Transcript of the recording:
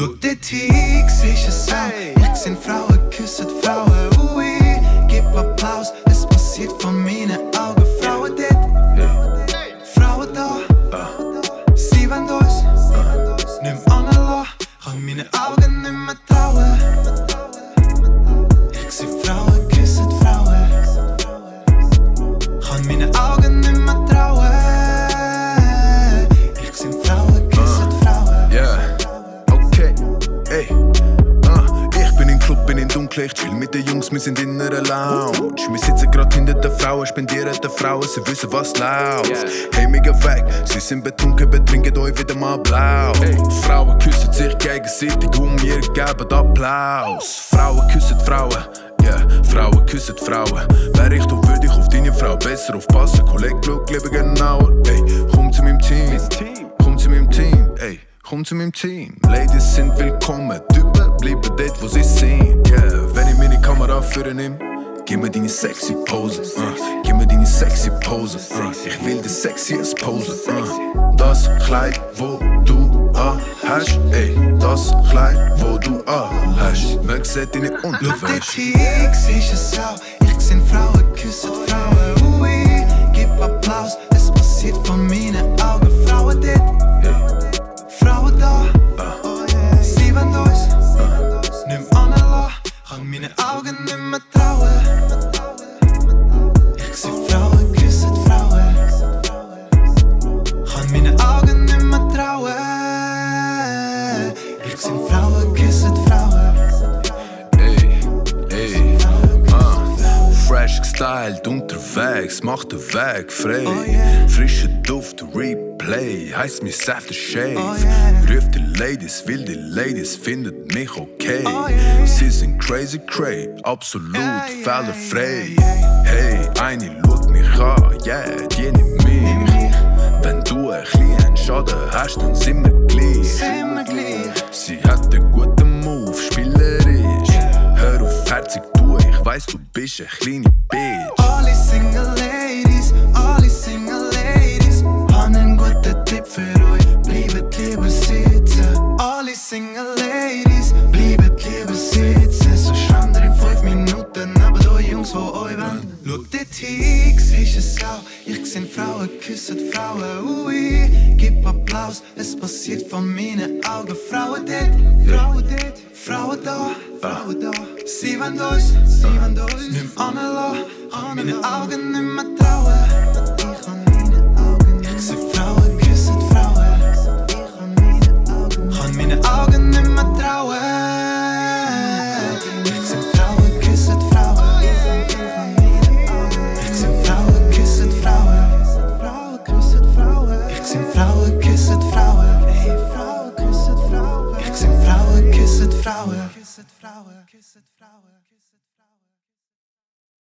Schau dort hin, siehst es auch. Ich seh Frauen küssen Frauen. Ui, gib Applaus, es passiert von meinen Augen. Frauen dort, Frauen da. Sie wollen uns mehr anlassen. Kann meine Augen Ich chill mit den Jungs, wir sind in einer Lounge. Wir sitzen grad hinter den Frauen, spendieren den Frauen, sie wissen was läuft. Hey, mega weg, sie sind betrunken, betrinken euch wieder mal blau. Frauen küssen sich gegenseitig und wir geben Applaus. Frauen küssen Frauen. Yeah, Frauen küssen Frauen. Wär ich, du würde ich auf deine Frau besser aufpassen. Kollege, schau lieber genauer. Ey, komm zu meinem Team. Komm zu meinem Team, ey, komm zu meinem Team. Ladies sind willkommen, Typen bleiben dort, wo sie sind. Yeah, wenn ich meine Kamera führen gib mir deine sexy Pose. Uh, gib mir deine sexy Pose. Uh, ich will die sexiest Pose. Uh, das Kleid, wo du an hast, ey, das Kleid, wo du an hast. Man sieht deine Schau dort Unterwäsche. hin, siehst es auch. Ich seh Frauen küssen Frauen. Ui, gib Applaus, es passiert von meinen Kann meine Augen nicht mehr gestylt, unterwegs, macht den Weg frei. Oh yeah. Frischer Duft, Replay, heißt mir After Shave. Oh yeah. Ruft die Ladies, will die Ladies, findet mich okay. Oh yeah. Sie sind crazy, cray, absolut Yeah, fehlerfrei. Hey, eine schaut mich an, yeah, die nimmt mich. Wenn du ein bisschen Schaden hast, dann sind wir bist eine kleine Bitch. Alle Single Ladies, alle Single Ladies, haben einen guten Tipp für euch, bleibt lieber sitzen. Alle Single Ladies, bleibt lieber sitzen. So stand ihr in 5 Minuten, aber da Jungs, wo euch wollen. Schau dort hin, siehst es auch. Ich seh Frauen küssen Frauen. Ui, gib Applaus, es passiert von meinen Augen. Frauen dort, Frauen dort, Frauen da, Frauen da. Sie wollen uns, sie wollen uns nicht mehr anlassen. Kann meine Augen nicht mehr trauen. Ich kann meine Augen nicht mehr Ich seh Frauen küssen Frauen. Ich kann meine Augen Kann meine Augen nicht mehr trauen. Ich seh Frauen küssen Frauen. Ich seh Frauen küssen Frauen. Frauen küssen Frauen. Ich seh Frauen küssen Frauen. Hey, Frauen küssen Frauen. Ich seh Frauen küssen Frauen. Küssen Frauen. Küssen Frauen.